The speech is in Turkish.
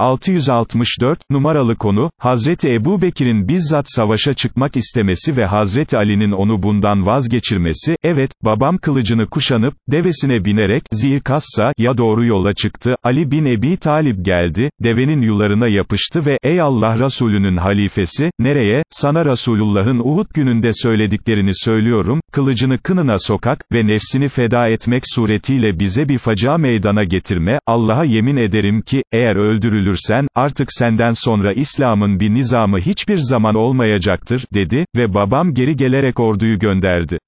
664, numaralı konu, Hazreti Ebu Bekir'in bizzat savaşa çıkmak istemesi ve Hazreti Ali'nin onu bundan vazgeçirmesi, evet, babam kılıcını kuşanıp, devesine binerek, Zilkassa, ya doğru yola çıktı, Ali bin Ebi Talib geldi, devenin yularına yapıştı ve, ey Allah Resulünün halifesi, nereye, sana Resulullah'ın Uhud gününde söylediklerini söylüyorum, kılıcını kınına sokak ve nefsini feda etmek suretiyle bize bir facia meydana getirme, Allah'a yemin ederim ki, eğer öldürülürsen, artık senden sonra İslam'ın bir nizamı hiçbir zaman olmayacaktır, dedi, ve babam geri gelerek orduyu gönderdi.